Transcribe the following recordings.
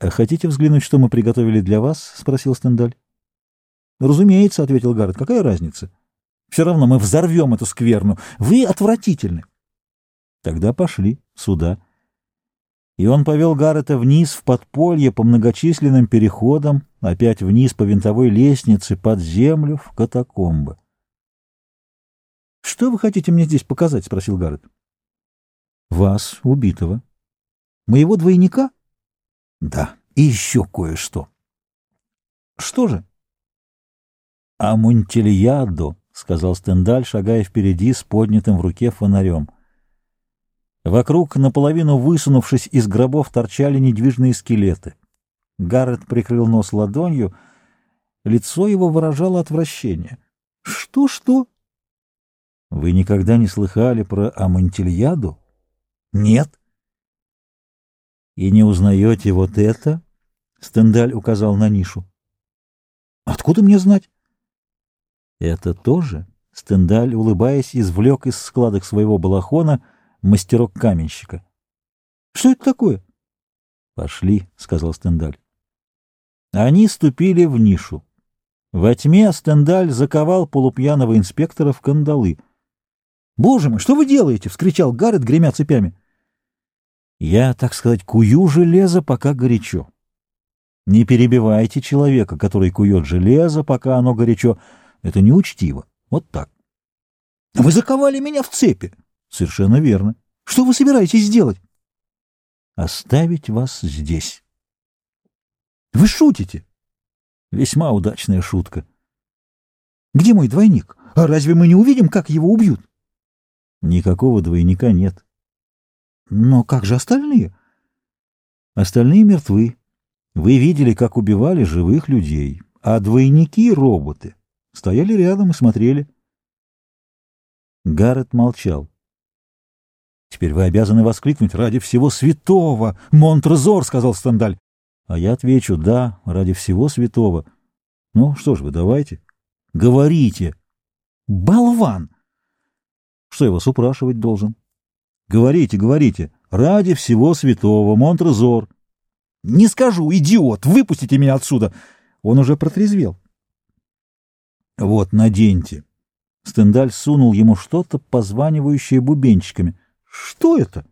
«А «Хотите взглянуть, что мы приготовили для вас?» — спросил Стендаль. «Разумеется», — ответил Гаррет. «Какая разница? Все равно мы взорвем эту скверну. Вы отвратительны». Тогда пошли сюда. И он повел Гаррета вниз в подполье по многочисленным переходам, опять вниз по винтовой лестнице, под землю, в катакомбы. «Что вы хотите мне здесь показать?» — спросил Гаррет. «Вас, убитого». «Моего двойника?» «Да, и еще кое-что». «Что же?» «Амунтильядо», — сказал Стендаль, шагая впереди с поднятым в руке фонарем. Вокруг, наполовину высунувшись из гробов, торчали недвижные скелеты. Гаррет прикрыл нос ладонью. Лицо его выражало отвращение. «Что-что?» «Вы никогда не слыхали про Амонтильядо?» «Нет». «И не узнаете вот это?» Стендаль указал на нишу. «Откуда мне знать?» «Это тоже?» Стендаль, улыбаясь, извлек из складок своего балахона мастерок каменщика. «Что это такое?» «Пошли», — сказал Стендаль. Они ступили в нишу. Во тьме Стендаль заковал полупьяного инспектора в кандалы. «Боже мой, что вы делаете?» — вскричал Гаррет, гремя цепями. «Я, так сказать, кую железо, пока горячо. Не перебивайте человека, который кует железо, пока оно горячо». Это неучтиво. Вот так. Вы заковали меня в цепи. Совершенно верно. Что вы собираетесь сделать? Оставить вас здесь. Вы шутите? Весьма удачная шутка. Где мой двойник? А разве мы не увидим, как его убьют? Никакого двойника нет. Но как же остальные? Остальные мертвы. Вы видели, как убивали живых людей, а двойники — роботы стояли рядом и смотрели. Гаррет молчал. «Теперь вы обязаны воскликнуть ради всего святого! Монтрезор!» — сказал Стендаль. А я отвечу «да, ради всего святого». Ну, что ж вы, давайте. Говорите. Болван! Что я вас упрашивать должен? Говорите, говорите. Ради всего святого, Монтрезор. Не скажу, идиот, выпустите меня отсюда. Он уже протрезвел. Вот, наденьте. Стендаль сунул ему что-то, позванивающее бубенчиками. Что это?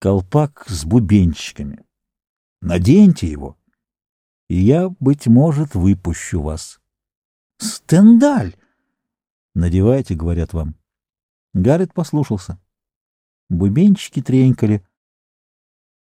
Колпак с бубенчиками. Наденьте его, и я, быть может, выпущу вас. Стендаль! Надевайте, говорят вам. Гаррет послушался. Бубенчики тренькали.